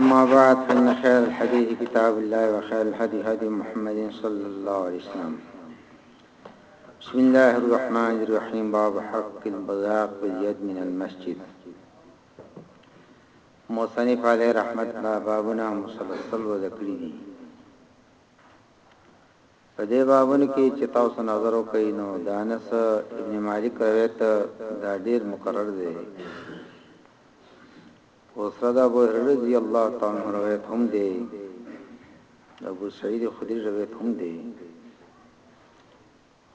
أما بعد فإن خير الحديث كتاب الله وخير الهدي هدي محمد صلى الله عليه وسلم بسم الله الرحمن الرحيم باب حق البغاق باليد من المسجد مصنف علیه رحمت الله بابنا مسلسل و ذکری دي په دې بابونو کې چې تاسو نظر وکړئ نو د انس ابن مالک روایت دا ډیر مکرر دی او سره د ابو هريره رضی الله تعالی عنہ روایت هم دی د ابو سعید خدری روایت هم دی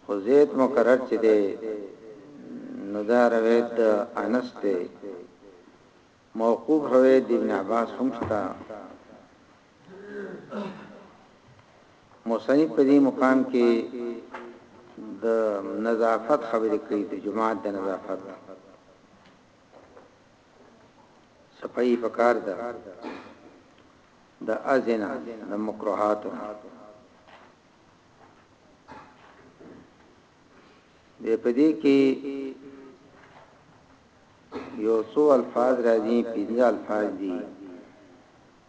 خو زید مکرر چې دی نو دا روایت د انس دی موقوف روایت ابن عباس هم شته مصنف په دې مقام کې د نظافت خبرې کوي د جماعت د نظافت صفائی پکار ده د ازنا د مکروهات د پدې کې یو څو الفاظ راځي پنځه الفاظ دي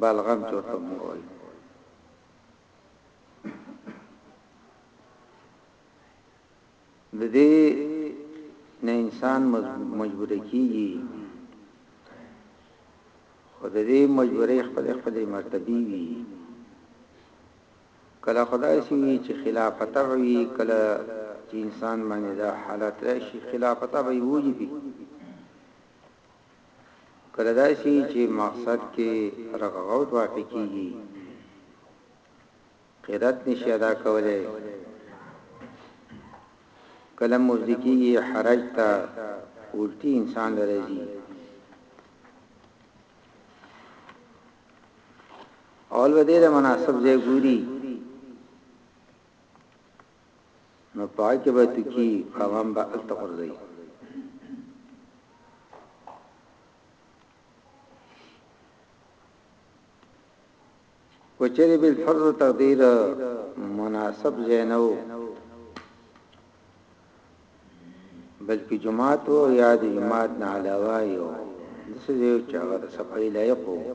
بلغم چې ورته موږ وایو د دې نه انسان مجبور کیږي خو د دې مجبورې خپل خپل مرتبه وي کله خدای سي چې خلافت وي کله چې انسان باندې دا حالت راشي خلافت به وجبي کله داسي چي مقصد کي رغغوت واقع کيږي قيرت نشي ادا کولای کله مفضي کيږي حرج ته الټي انسان لرزي اول وده د مناسب ځای ګوري نو پاکه به تکی قوام به التغرزی وچری بالفرض تقدیر مناسب زینو بلکې جماعت او یاد جماعت نه علاوه یو دسه یو چاغه د صفای لایق وو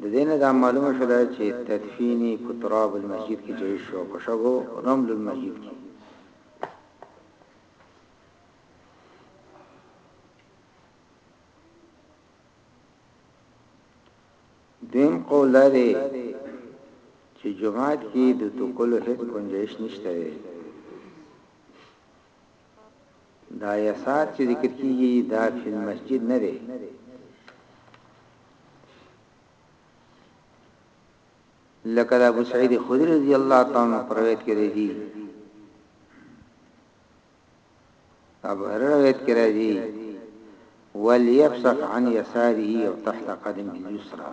د دې نه دا معلومه شوله چې تدفین یې په تراب المسجد کې جایز شو په شګو رمل المسجد کې دیم قول لري چې جماعت کې د توکل هیڅ گنجائش نشته دا يسار چې ذکر کېږي دا فی المسجد نه دی. لکه د ابو سعید خدری رضی الله تعالی عنہ پر روایت کې دی ابو هرره روایت کې راځي وليبصق عن يساره او تحت قدم اليسرى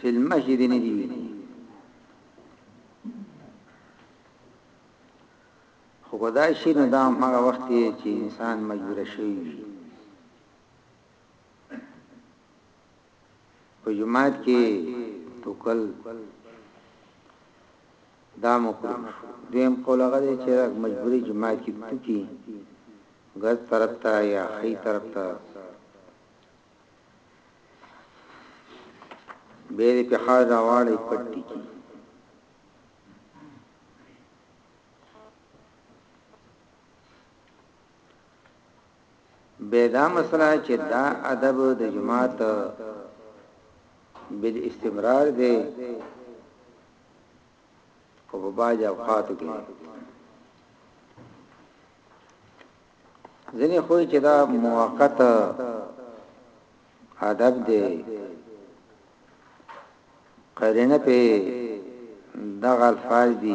فی المسجد نه دی ویلي خو دا شي نو دا هغه وخت دی چې انسان مجبور شي په جماعت کې توکل دا مکروه دیم قول هغه دی چې مجبوری جماعت کې توکی غز طرف ته یا خی طرف ته بیا دې په حال راواړی پټ دې کی بیا دا مسله چې دا ادب د جماعت بل استمرار دی او په باج اوقاتو کې ځنې خو چې دا موقت ادب دی قرینه په دغه الفاظ دي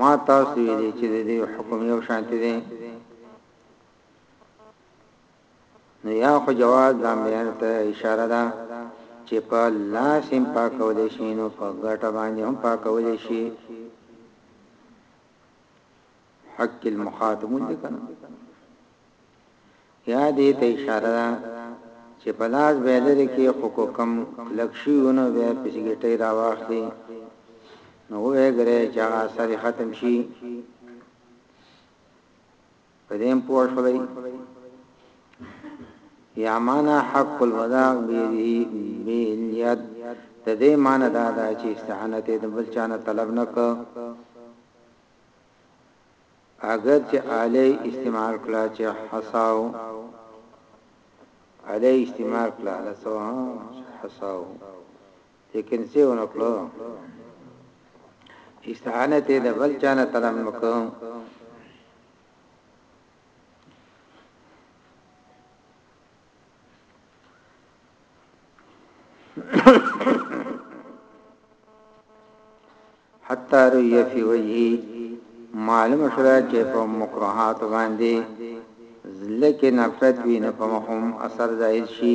ما تاسو ویلي چې د دې حکم یو شانتی دی نو یا خو جواز د امرین ته اشاره ده چې په لاس هم پاکول شي نو په ګټه باندې هم پاکول شي حق المخاطب لکنه یا دې ته اشاره ده چې په لاس به لرې کې خو که کم کلک شوي و نو بیا پسې ګېټۍ راواخلي نو ووې ګرې چې هغه اثر یې ختم شي په دې هم پوه شولئ یا معنا حق الوضع بیلیت د دې معنا دا ده چې استعانت د بل چانه طلب نه کو اګر چې علی استعمال کړه چې حساو علی استعمال کړه لسو حساو لیکن څه ونه کړو استعانه ته د بل چانه طلب نکو حتی رؤی فی وجهی معلوم شرا چې په مکروهات باندې ځلکه نفرت وینه په مخم اثر ظاهر شي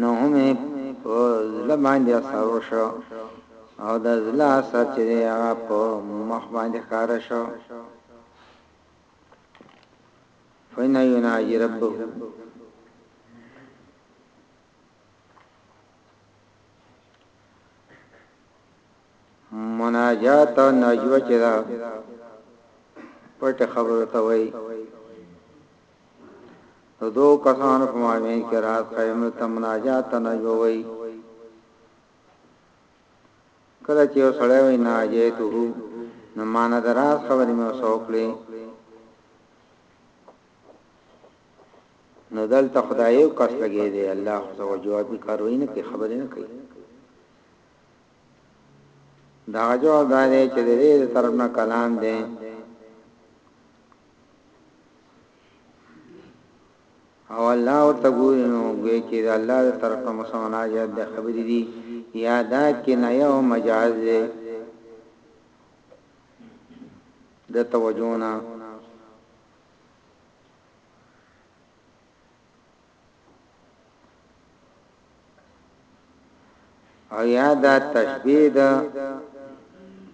نو مې په زړه باندې اثر وشو او د زړه اثر چې دی هغه په مخ باندې ښکاره شو فإنه يناجي ربه مناجات او نجوه چې دا پټ خبره ته وای نو دو کسان په مابین کې رات قائم ته مناجات او نجوه وای کله چې یو سړی وای نه اجیته نو مان دراز خبرې مې وسوکلې نو دلته خدای یو کس لګې دی الله خو جواب کاروي نه کوي خبرې نه کوي د هغه جواب دا دی چې د دې طرف نه کلام دی او الله ورته ګوري نو ګوي کې د الله د طرف نه مسمناجات د خبرې دي یا دا کې نه یو مجاز دی د توجونه او یا دا تشبیه ده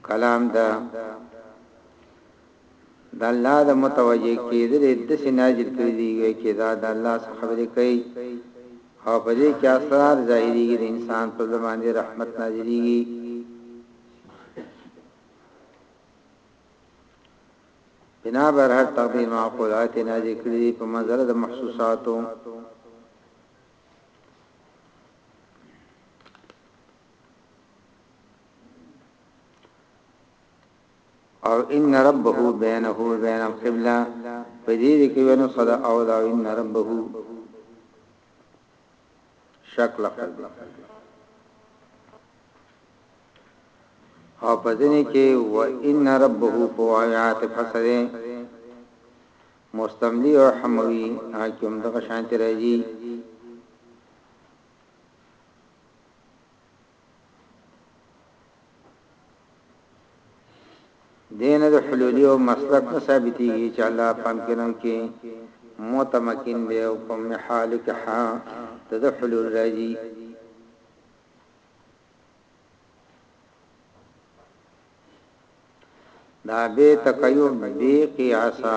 کلام ده د الله د متوجه کېدل د سناجل کړی دی وی کې دا د الله څخه خبرې کوي او په دې کې اسرار ظاهريږي د انسان په زبان دي رحمت نازليږي بنا بر هر تقدیر معقولات نازل کړی دی په منظر د محسوساتو او ان ربه بینه و بین القبلة په دې کې ونه صدا او دا ان ربه شک لقب دی او په ځینې کې و ان ربه په آیات فسره مستملی او حموی حاکم دغه شانتی راځي دې نه د حلولي او مسلک نه ثابتېږي چې الله په امکنو کې متمکن دی او په محال کې ها د ده حلول راځي دا به تقیب به قیاسا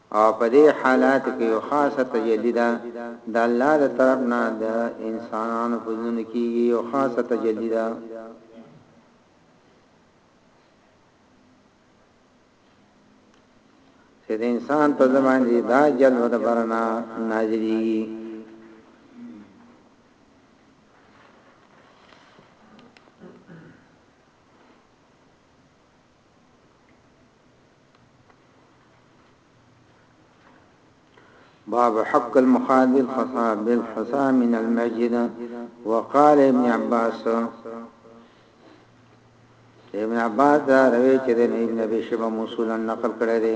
او په دې حالاتو کې یو خاصه تجلی ده د الله د طرف نه د انسانانو په زړونو کېږي یو خاصه تجلی ده چې د انسان په زمان دي دا جلوه د برنا نازلېږي باب حق المخاد الخطا بالخطا من المسجد وقال ابن عباس ابن عباس دا روي چې د ابن ابي شيبه موصولا نقل کړی دی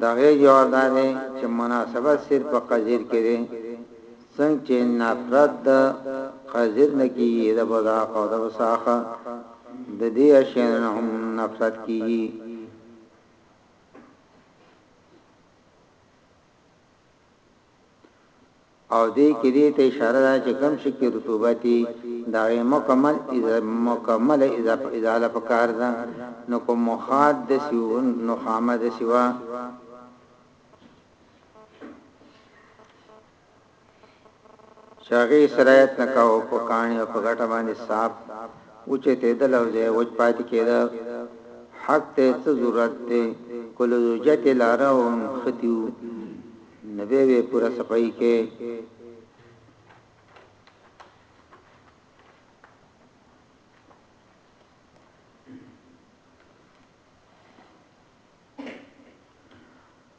د هغې جواب دا دی چې مناسبت صرف په قذیر کې دی څنګه چې نفرت د قذیر نه کیږي د بزاق او د وساخه د دې اشیاء نه هم نفرت کیږي او دې کې دې ته اشاره ده چې کوم شي کې رطوبت وي د هغې مکمل مکمله ازاله پکار ده نو کوم مخاد د سیو نو خامه د سیوا چې هغه یې سرایت نه کاوه، په کاڼي او په ګټه باندې ساپ اوچتېدل او زه یې وچ پاتې کېده، حق ته یې څه ضرورت دی، که له زوجت یې لاره او نښتي وو، نو بیا به یې پوره صفایي کړې.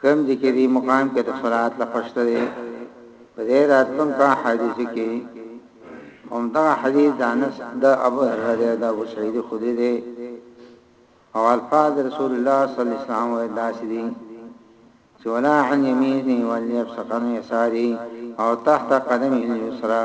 کوم دي کې دي مقام کې د صلات لفظ دی په دې راتلون کا حدیث کې هم دا حدیث د انس د ابو هرره د ابو سعید خدری دی او الفاظ رسول الله صلی الله علیه وسلم وې داسې دي چې ولا عن يميني وليبسقن يساري او تحت قدمه اليسرى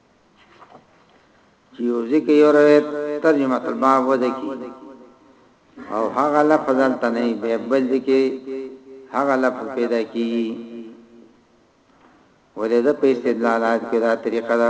چې یو ذکر یو روایت ترجمه الباب وځي او هغه لفظ دلته نه به بل ذکر هغه لفظ پیدا کی ولې دا په استدلالات کې دا طریقه ده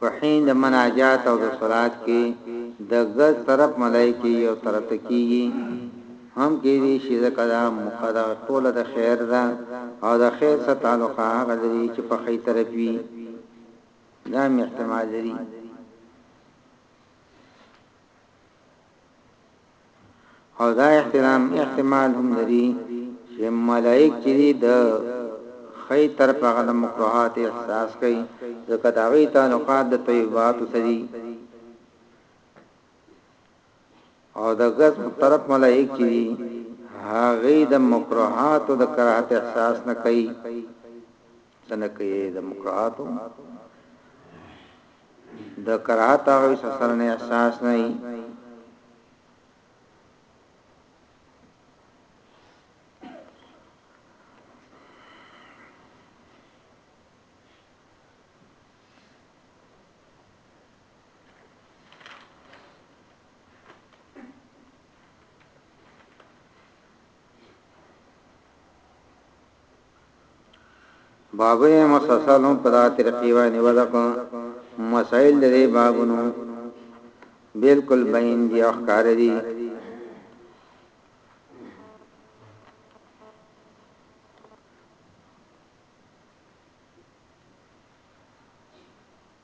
په حين د مناجات او د صلات کي د ګز طرف ملائ کيږي او ترته کيږي هم کيدي شي ځکه دا مخه د ټوله د خير ده او د خير سره تعلق هغه لري چي په ښي طرف وي دا هم احتمال لري. او دا احترام احتمال هم لري چې ملائک چې دي د خی تر په غد مکروهات احساس کوي ځکه دا غي تعلقات د طیبات سری او د غز طرف ملائک چې دي هغه د مکروهات او د کراهت احساس نه کوي سنه کې د مکرهاتو د کراهت هغه سره نه احساس نه ای بابه مسلسل هم په دا طریقې باندې ولکه مسائل لري بابونو بالکل بین دي او ښکار دي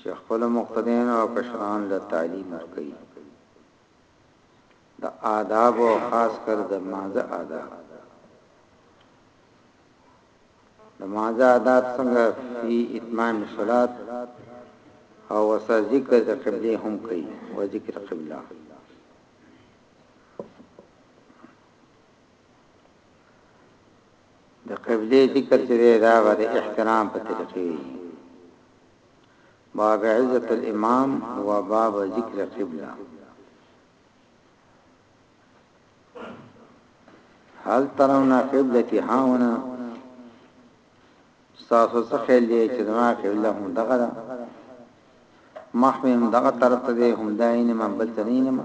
چې خپل مقتديان او کشران له تعليم ورکوي د آدابو او خاص کر د مانځه آداب د مانځه آداب څنګه فی اتمام صلات او وسا ذکر د قبله هم کوي او ذکر قبله د قبلې ذکر چې دی دا به د احترام په طریقې وي باب عزت الامام و باب ذکر قبله هل ترونا قبلتی هاونا ستاسو څه خیال دی چې زما قبله هم دغه ده محمم دغه طرف ته دی هم داینه ما بل تنینه ما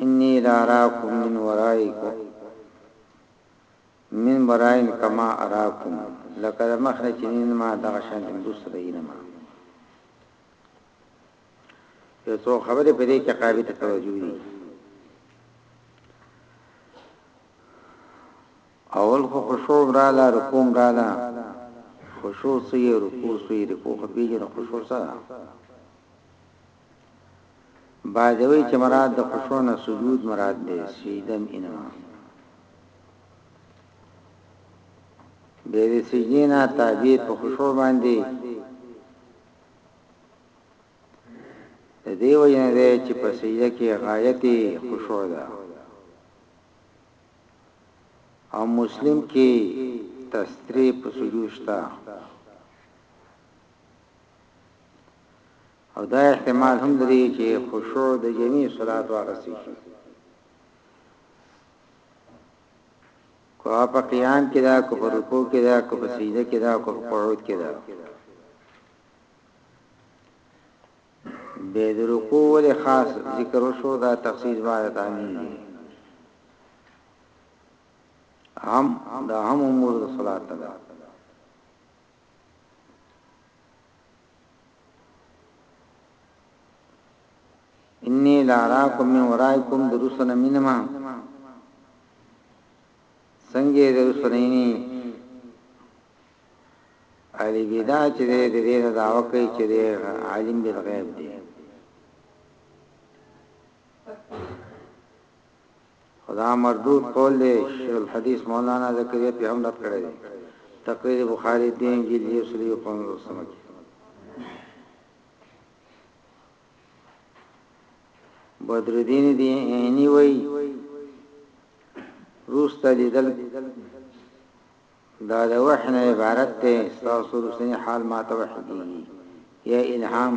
اني لاراکم من ورائکم من ورائن کما اراکم لکه د مخ نه چې وینم دغه شان چې وروسته به وینم یو څو خبرې په دې کې قابل توجه دي اول خو خشوع را لا رکوم را لا خشوع سي رکوع سي رکوع خو پیجن خشوع سره بعضی وایی چه مراد د خشوع نه سجود مراد دی سجدم انما بیده سجدینا تعبیر په خشوع باندی دیو جن دی چه په سجده کی غایتی خشوع ده او مسلم کی تستری په سجود شتا او دا احتمال هم لري چې خشوع د جميع صلات واغستې شي کو په قیام کې دا کو په رکوع کې دا کو په سجده کې دا کو په قعود کې دا به د رکوع ول خاص ذکر شو دا تخصیص باندې تعمین دي هم دا هم امور د صلات ده انی لاراکم من ورائکم درسونه مینما څنګه درسونه اینی علی بدا چې دې دې نه داوا کوي چې دې عالم بالغیب دی خو دا مردود قول دی، شیخ الحدیث مولانا زکریا پرې هم رد کړی دی، تقریر بخاری دویم جلد یو سل یو پنځوس مه کې. بدرالدین دی عینی وایي، روسته لیدل دا د وحی نه عبارت دی، ستاسو روسنی حال ماته وحی کیږي یا الهام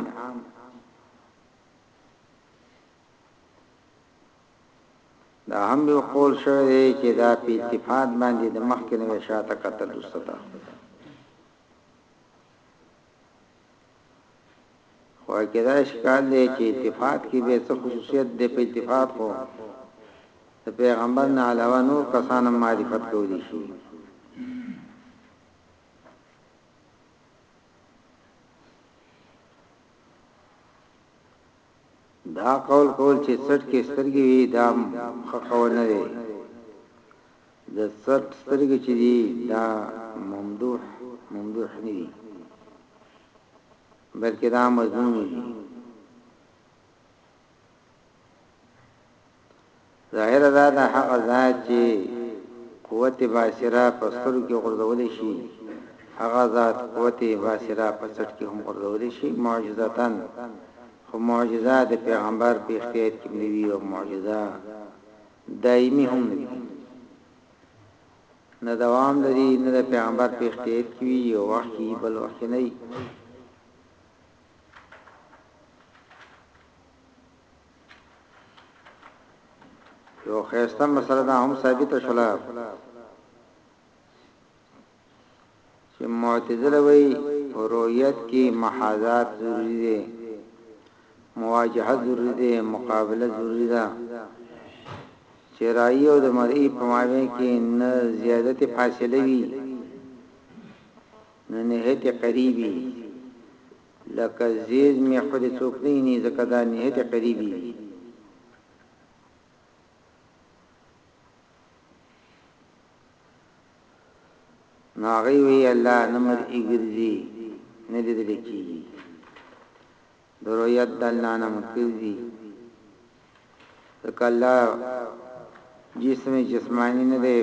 دا هم یو قول شوی دی چې دا په التفات باندې د مخکې نه شاته کتل دوسته خو کې دا اشکال دی چې التفات کې به څه خصوصیت دی په التفات خو د پیغمبر نه علاوه نور کسان معرفت کولی شي دا قول کول چی څټ کی سترګی وی دا هم ښه قول نه دی د څټ سترګی چی دی دا ممدوح ممدوح نه دی بلکه دا مضمون دی ظاهره دا ده هغه ځای چې قوت باصره په سترګو کې غورځول شي هغه ذات قوت باصره په څټ کې هم غورځول شي معجزتا خو معجزه د پیغمبر په اختیار کې نیوي او معجزه دایمي هم نه نه دوام لري نه د پیغمبر په اختیار کې وي او وخت بل وخت نه یو خیسته مسله دا هم ثابت شولا چې معتزله وی رؤیت کې محاذات ضروری دي مواجهه ضروری دي مقابله ضروری ده چې رای او د مرئی په مابین کې نه زیادت فاصله وي نه نهایت قریبي لکه زيز مې خو دې څوک نه ويني ځکه دا نهايت قريبي وي. نو هغه وی الله نه مرئی ګرځي نه لیدل کیږي د رؤیت د الله نه منکر دي ځکه الله جسم جسمانی نه دی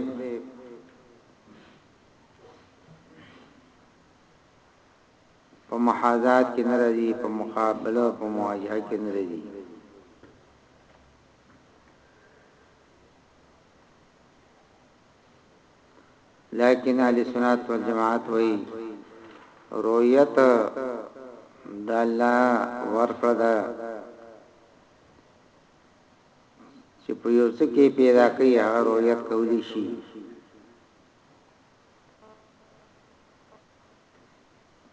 په محاذات کې نه راځي په مقابله او په مواجهه کې نه راځي لیکن اهل سنت والجماعت وای رؤیت د الله ورکړه ده چې په یو څه کې پیدا کوي هغه رؤیت کولی شي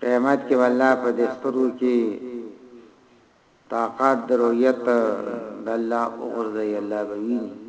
قیامت کې الله په دې سترو کې طاقت درویت د الله او غرزي الله به ویني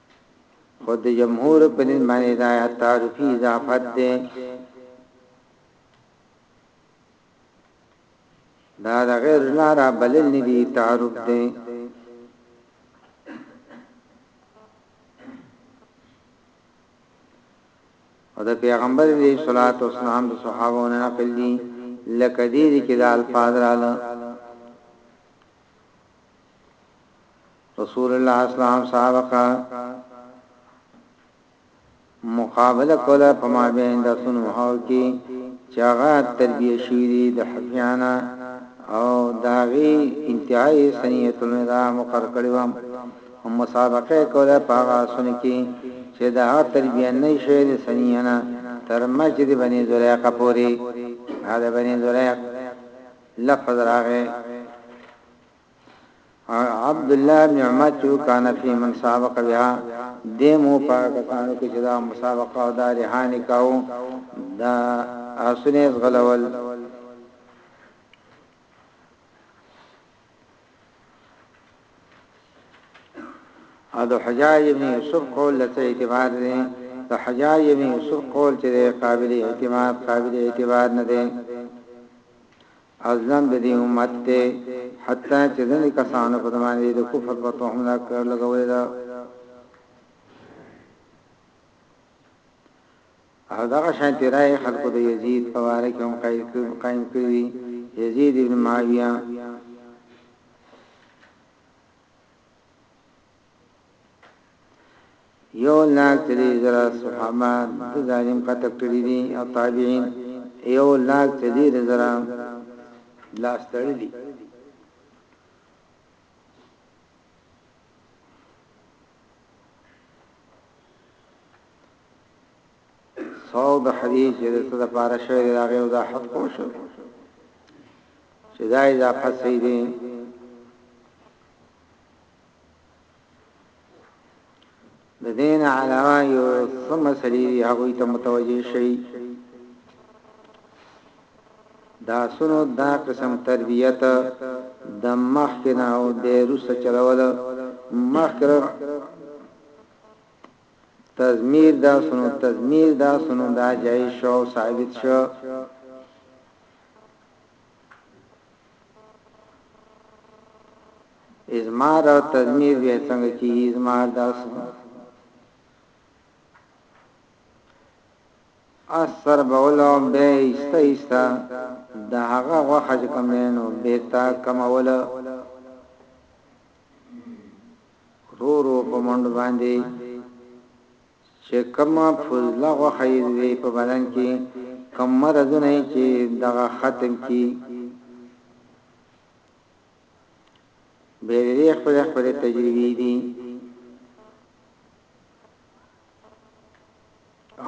خود جمهور په نسبت باندې دا یا تعارفي اضافت دی دا د غیر لارا بلل نه دي تعارف دی او د پیغمبر علیه الصلاۃ والسلام د صحابو نه نقل دي لکه دې کې د الفاظ رااله رسول الله اسلام صحابه کا مقابله کوله په ما بین د سنو هاو کې چاغه تربیه شوی دی د حفیانا او داغي انتهایی سنیت الودا مقر کړوم هم مسابقه کوله په هغه سن کې چې دا تربیه نه شي د سنیانا تر مسجد بنی زریقه پوري هغه بنی زریق لفظ راغی عبد الله بن عمر چې کان فی من سابق بها د مو پاک کانو کې چې دا مسابقه او دا رهان کاو دا اسنه غلول او د حجاج ابن یوسف قول لته اعتبار دی د حجاج ابن یوسف قول چې قابل اعتماد قابل اعتبار نه دی اظلم د دې امت دی حتی چې ځنې کسانو په دمانې د کفر په توهم دا کړ لګولې ده او دغه شانتی رای خلکو د یزید په واره کې هم قائم کړی یزید ابن معاویه یو لاک درې زره صحابه د ظالم قتل کړي دي او تابعین یو لاک درې زره لاس تړلي ساو د حدیث چې د څه د پاره شوی دی هغه د حد کو شو چې دا اضافه صحیح دی د دین علاوه یو څه مسلې هغه ته متوجه شي دا سونو دا قسم تربیت د مخکنه او د روس چلول مخکره تزمیر دا سونو تزمیر دا سونو دا جای شو ثابت شو ازمار او تزمیر بیا څنګه کیږي ازمار دا څه اثر بولو به ایسته ایسته د هغه غوخه چې کوم نو به تا کمول رو رو په منډ باندې چې کوم فضله غوخه یې په بدن کې کوم مرزونه چې دغه ختم کی به دې خپل خپل تجربې دي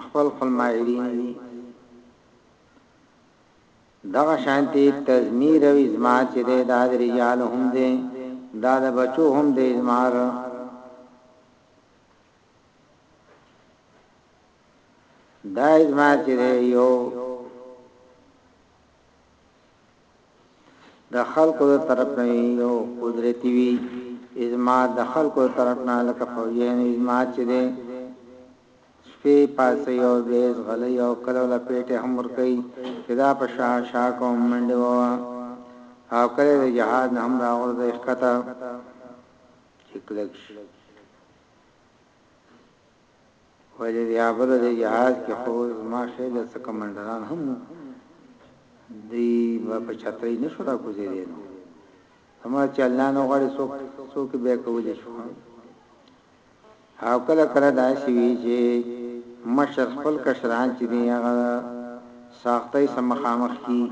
خپل خپل مایرین دي دا شانتی تزمیر او ازما چې د داد رجال هم دي دا د بچو هم د ازمار دا ازما چې یو د خلکو د طرف نه وي او قدرتي وي اجماع د خلکو د طرف نه لکه فوجيانو اجماع چې دی شپې پاسي او بيز غلي او کله له پېټه هم ور کوي چې دا په شا شا کوم منډه ووا او کله د جهاد نه هم راغورځي ښکته چې کلک شي ویل بیا به د جهاد کې خو زما خېل څه کمانډران هم وو، دوی به په چترۍ نه شو را کوزېدی نو څومره چې الله نه غواړي څوک څوک به یې کولی شو. او کله کله داسې وي چې مشر خپل کشران چې دی هغه سختۍ سره مخامخ کېږي.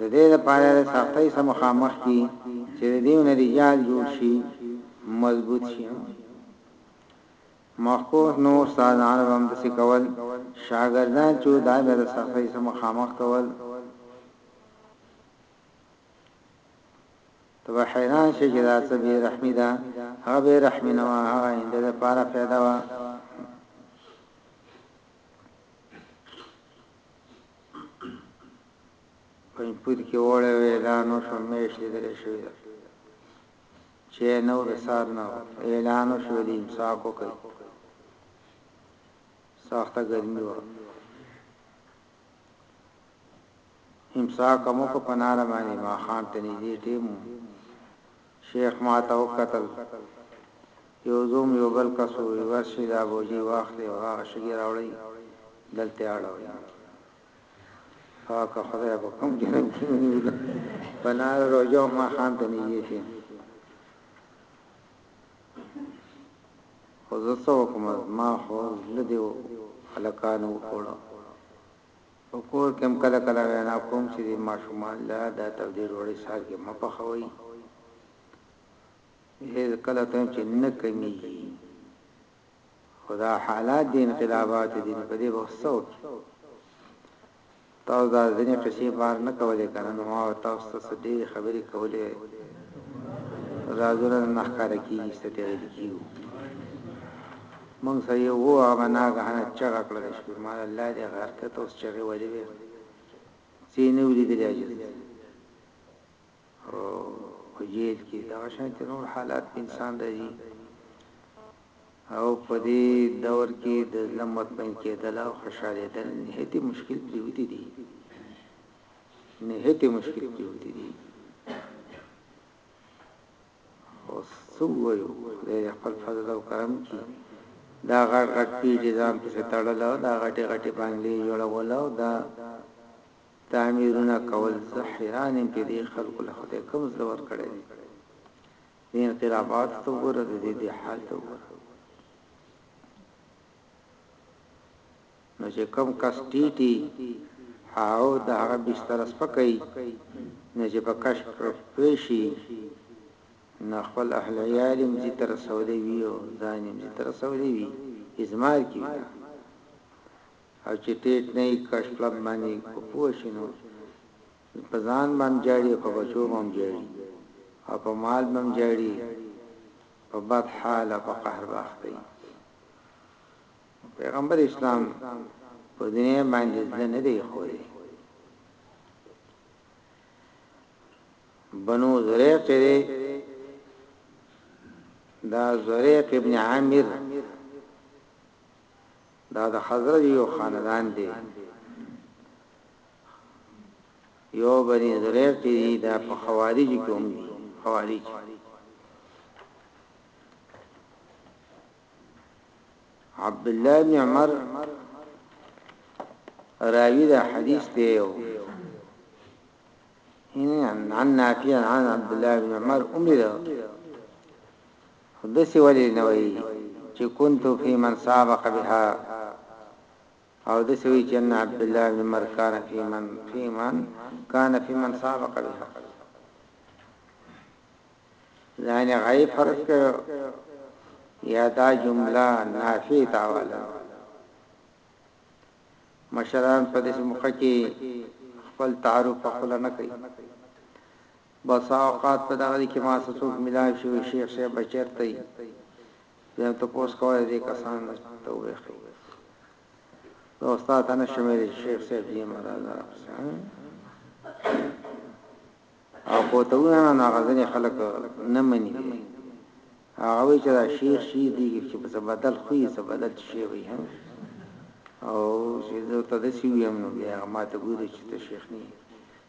د دې لپاره د سختۍ سره مخامخ دي چې د دې نه رجال جوړ شي مضبوط شي نو مخکوس نو استاد عرب هم د سکول شاګردان چې دا به د سختۍ سره مخامخ کول ته به حیران شې چې دا څه بې رحمي ده هغه بې رحمي نه وه هغه اند د پاره پیدا وه کوم پود کې وړه وې دا نو شو مېش لیدل شوې ده چې نو د سار نو اعلان شو دي امساک وکړي سخته ګرمي و امساک مو کو پنار باندې ما خان ته نږدې ټیمو شیخ ماته وکتل، یو زوم یو بل کس وویل، ورشی دا بوجی واخلی او هغه شګی راوړی دلته یې اړوی نو پاک خدای په کوم جنت کی مونږ ویده په ناره روژه او ماښام ته نږدې شو خو زه څه وکړم زما خو زړه دی هلکانو وخوړه. په کور کې هم کله کله وینا کوم چې دې ماشومان له دا تودې ډوډۍ سهار کې مه پخوئ، هېڅ کله ته چې نه کمېږي، خو دا حالات دې انقلابات دي نو په دې به اوس څه وکړي؟ تاسو دا ځینې قصې بار نه کولې کنه نو ما به تاسو ته څه ډېرې خبرې کولې وای، رازونه نه ښکاره کېږي سترګې غلي کېږو. موږ سره یې وو هغه ناګهانه چغه کړه د شپې مال الله دې غر ته ته اوس چغې ولې وې څه یې نه وو لیدلي عاجز دی او په جیل کې دغه شانتې نور حالات په انسان راځي او په دې دور کې د ظلم مطمئن کېدل او خوشالېدل نهایت مشکل پریوتی دي نهایت مشکل پریوتی دي اوس څو وایو خدای دې خپل فضل او کرم کی دا غټ غټ پیټی ځان پسې تړل او دا غټي غټي بنگلې جوړول او دا تعمیرونه کول زه حیران یم چې دې خلکو له خدای کوم زړه ورکړی دی دې انقلابات ته وګوره دې دې حال ته وګوره نو چې کوم کس ټيټي هاو د هغه بستر سپکي نو چې په کش پرپوشي نو خپل اهل عيالم زی تر سولې وی او ځانم زی تر سولې وی ازمار کی وی او چې ټیټ نه کښ پلب باندې پوښینو په ځان باندې جاړي په بچو باندې جاړي او په مال باندې جاړي په بد حال او په قهر باختي نو پیغمبر اسلام په دنیا باندې زړه نه دی خوري بنو زریق دی دا زریق ابن عامر دا د حضرت یو خاندان دی یو بنی زریق دی دا په خوارج کوم خوارج عبد الله بن عمر راوی دا حدیث دی او عن نافع عن عبد الله بن عمر امر حدث ولی نوئی چه کنتو فی من سابق بها او د سوي چې ان عبد الله بن عمر کان فی من فی من کان فی من سابق بها ځان غایب فرض کړو یا دا جمله نافی تاواله مشران په دې موقع کې خپل تعارف په خپل نه کوي بس اوقات په دغه کې ما څوک ملاوي شو شیخ شه بچرته یې بیا ته پوس کوی دې کسان ته وې خو استاد انا شمیرې شیخ صاحب یې مراد راځه او که ورته ووایم نو هغه ځینې خلک نه مني یې هغه وایي چې دا شعر شي دي چې په څه بدل خو یې څه بدل شی وي هم او چې زه ورته داسې ویم نو بیا هغه ماته ګوري چې ته شیخ نه یې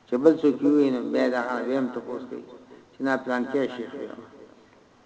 چې بل څوک وي نو بیا د هغه نه بیا هم تپوس کوي چې نه پلانکی شیخ یم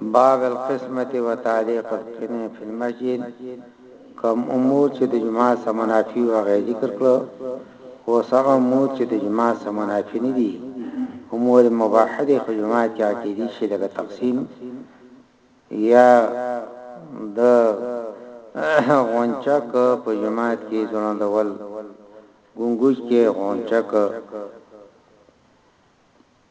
باب القسمة وتعليق القني في المسجد کوم امور چې د جماعت سره منافي وو هغه ذکر کړو اوس هغه امور چې د جماعت سره منافي نه دي امور مباح دي خو جماعت کې عقيدي شي لکه تقسيم یا د غونچک په جماعت کې ځوړندول ګونګوج کې غونچک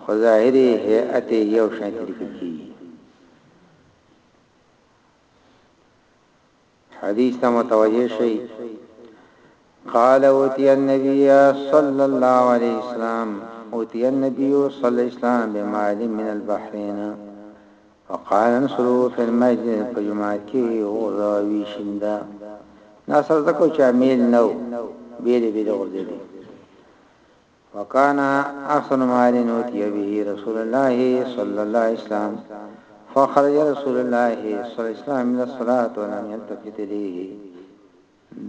خو ظاهري هیئت یې یو شانتې لیکل کېږي. حدیث ته متوجه شئ، قال اوتی النبی صلی الله علیه وسلم اوتی النبی صلی الله علیه وسلم بمال من البحرین وقال انصروا فی المسجد په جماعت کې غزاوی شنده ناصر زکو چامیل نو بیره بیره غزیدو وکان احسن مال اوتی به رسول الله صلی الله علیه وسلم فخرج رسول الله صلی الله علیه وسلم من الصلاه ولم يلتفت الیه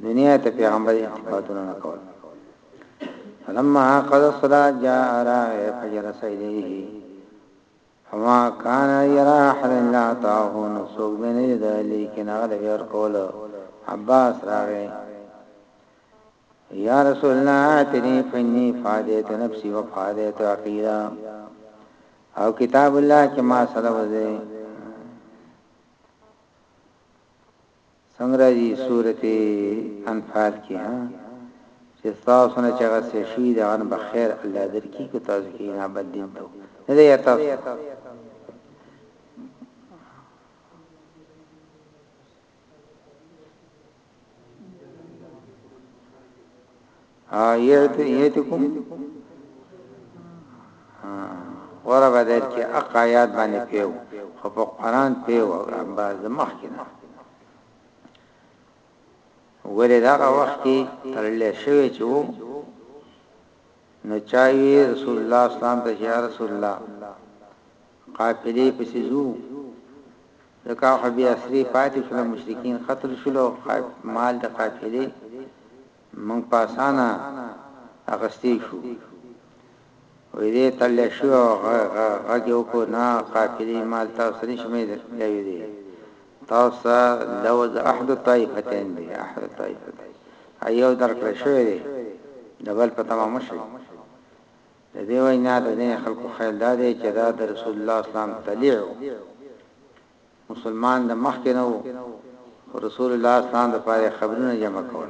دنیا ته پیغمبر التفاتونه نه کول فلما قضى الصلاه جاء راغه فجلس الیه فما كان يرى احد لا طاه نسوق بنه ده لیکن هغه ور کول عباس راغه یا رسول الله اتنی فنی فادیت نفسی و فادیت عقیرا او کتاب الله چې ما سره وځي څنګه راځي سورته انفال کې ها چې تاسو نه چاغه سي شي دا ان بخیر الله درکې کو تاسو کې نه بدین ته نه دی تاسو آیاتکم ورا بدر کې اقایات باندې پیو خو په قران پیو باز مخ کې نه ولې دا وخت کې ترلې شوی چې نو چاوي رسول الله اسلام ته یا رسول الله قافلې پسې زو د کعبې اسرې پاتې شول، مشرکین قتل شول او مال د قافلې موږ په اسانه اخیستی شو. ویلې تړلی شوی او غږ یې وکړو، نه، قافلې مال تاسو ته نشم لیږدی، تاسو ته لوظ احد الطائفتین دی، احد الطائفتین، هر یو درکړی شوی دی، د بل په تمه مه شئ. د دې وینا د ځینې خلکو خیال دا دی چې دا د رسول الله اسلام طلیع و، مسلمان د مخکې نه و، خو رسول الله اسلام د پاره یې خبرونه جمع کول.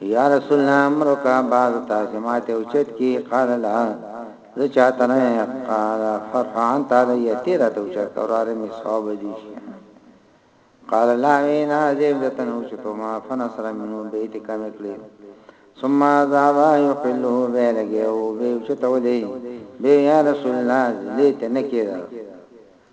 یا رسول الله امرک بعض تاسو ماته اوچت کی قال لا زه چاته نه قال فرحان تعالی یتیرا ته اوچت قرار می صواب دی قال لا وینا زیب دتن اوچتو ما فنصر منو بیت کم کړی ثم ذهب يقله بیلګه او به اوچتو دی به یا رسول الله لیت نکیدا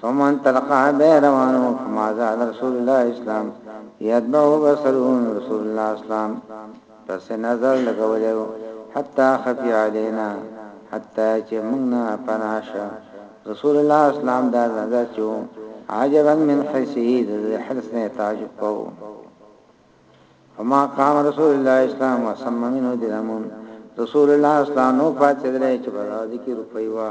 ثم انطلقا بیا روانو فما زال رسول الله اسلام یتبعو بسرون رسول الله اسلام پس نظر لګولیو حتی خفی علینا حتی چې مونږنا پناشه رسول الله اسلام دا نظر چو عجبا من حسیه د حرس نه تعجب کو فما قام رسول الله اسلام وسم منه درمون رسول الله اسلام نو پاتې درې چې په دې کې روپیوا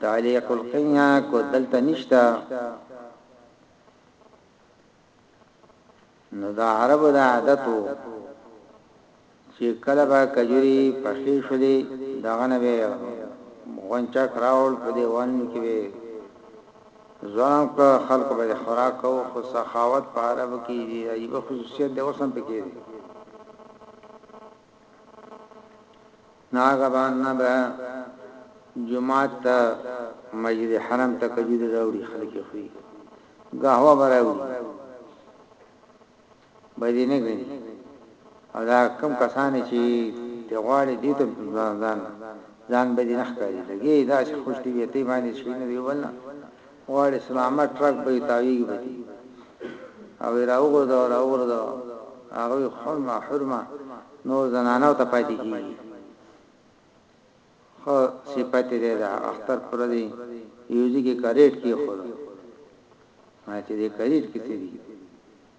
تعلیق القنیا کو دلته نشتا نو دا عرب دا عادتو چې کله به کجوري پخې شولې دغه نه به غونچا کراول په دې وان کې به ځوان په خلق به خوراک او خو سخاوت په عرب کې دی عجیب خصوصیت د اوسم پکې دی ناګهبان نه به جومات ته مسجد حرم ته کجوري راوړي خلک یې خوري قهوه به راوړي بدې نه ګڼي او دا کم کسان چې ته غواړي دې ته ځان ځان بدې نه ښکاري لګي دا چې خوش طبیعتي باندې شي نه دی ولنه غواړي سلامت ټرک به يې تاويږي په دي او يې راوغورځوه راوغورځوه هغوی حرمه حرمه نور زنانو ته پاتې کېږي خو صفت دې ده اختر پر دې يوځي کې کرېټ کې خور ما چې دې کرېټ کې څه دي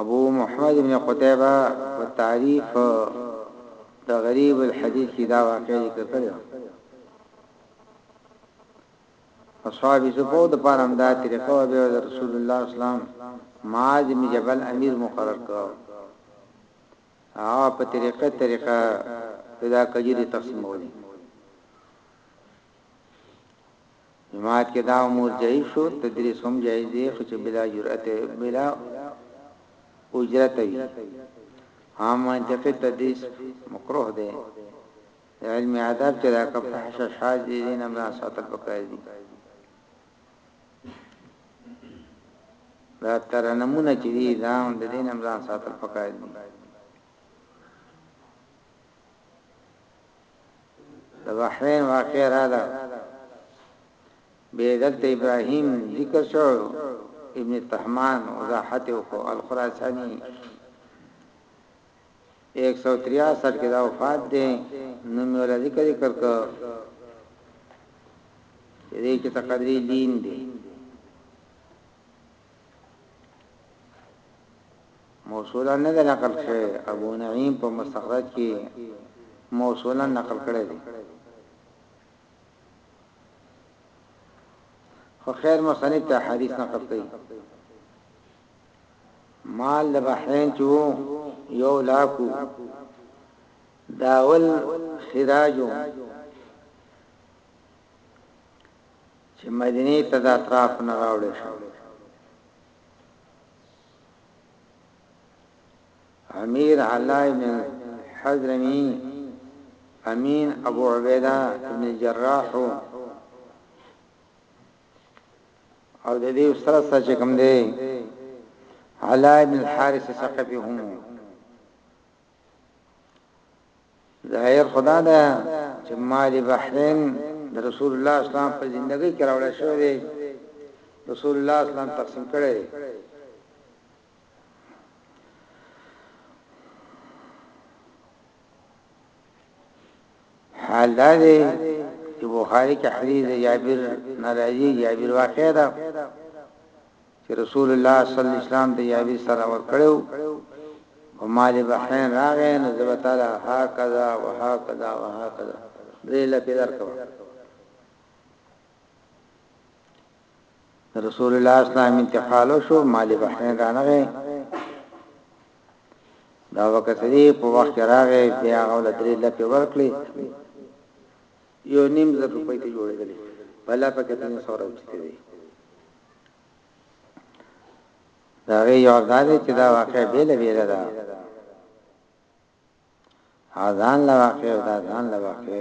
ابو محمد ابن قتيبه په تعريف د غريب الحديث کې دا واقعي ذکر کړو اصحاب زبو د پارم دا طریقه او به رسول الله اسلام معاذ بن جبل امیر مقرر کړ هغه په طریقه طریقه پیدا کجوري تقسیمولې جماعت کې دا امور جایز شو تدریس هم جایز دی خو چې بلا جرأت بلا اجرت وي عام منطقي تدریس مکروه دی علم آداب چې دا کپ فحش شاذ دي نه ما ساتل پکای دي دا تر نمونه چې دي دا د دین امزان ساتل پکای دي د بحرین واقعه را ده به دلته ابراهیم ذکر شو ابن تهمان وضاحت وکړو الخراسانی 163 کې دا وفات دي نو مولا ذکر ذکر کو دې کې تقدری لین دي موصولا نه ده نقل شوې ابو نعیم په مستخرج کې موصولا نقل کړی دی خو خیر مصنف ته حدیث نقل کړي مال د بحرین چو یو لاکو داول خراجو چې مدینې ته د اطراف نه راوړې شو امیر علا ابن حضرمی امین ابو عبیده ابن جراح او د دې سره سره چې کوم دی علا ابن الحارث ثقفي هم ظاهر خدا دا چې مال بحرین د رسول الله اسلام په ژوندۍ کې راوړل شوی دی رسول الله اسلام تقسیم کړی دی حال دا دی چې بخاری کې حدیث جابر ناراضي جابر واقع ده چې رسول الله صلی الله علیه وسلم د یاوی سره ور کړو او مال بحرین راغې نو زب تعالی ها کذا وها کذا وها کذا درې لکه درکو رسول الله صلی الله علیه وسلم انتقال شو مال بحرین رانغې دا وخت دی په وخت راغې بیا غول درې لکه ورکړي یو نیم زر روپۍ ته جوړېدلې بلا پکې تنه سوره وچته دي د هغې جواب دا دی چې دا واقعه بیله بیله ده اذان لا واقع او دا ځان لا واقع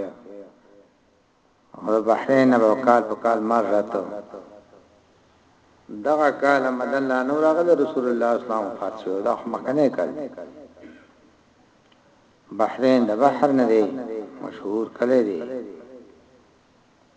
او بحرین نه وکال په کال مر راته دغه کال مدن لا نور غل رسول الله صلی الله علیه وسلم فات شو دا مکنه کال بحرین د بحر نه دی مشهور کله دی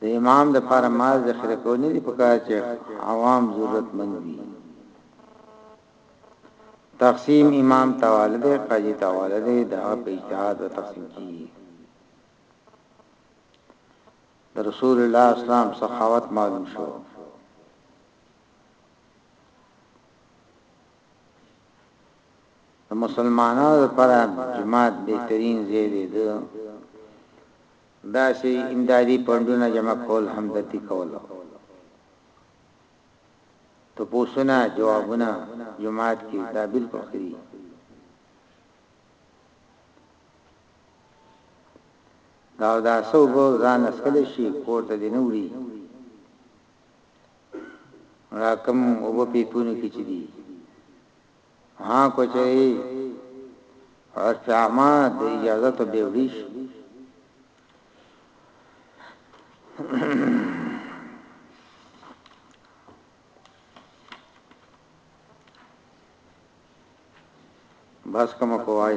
د امام د پاره مال ذخیره کول نه دي پکار چې عوام ضرورت مند وي تقسیم امام تواله ده قاضي تواله ده دا په اجتهاد او تقسیم کی رسول الله اسلام سخاوت معلوم شو د مسلمانانو لپاره جومات بهترین ځای دی د داسې امدادي فنډونه جمع کول همدردي کول تپوسونه جوابونه جومات کې دا بالکل خري دا دا سو به ځان اسکل شي کوته دي نوري راکم او په پیتونو کې چي دي ها که چېرې عرف عامه د اجازه ته بې وړي شي بس کوم کوای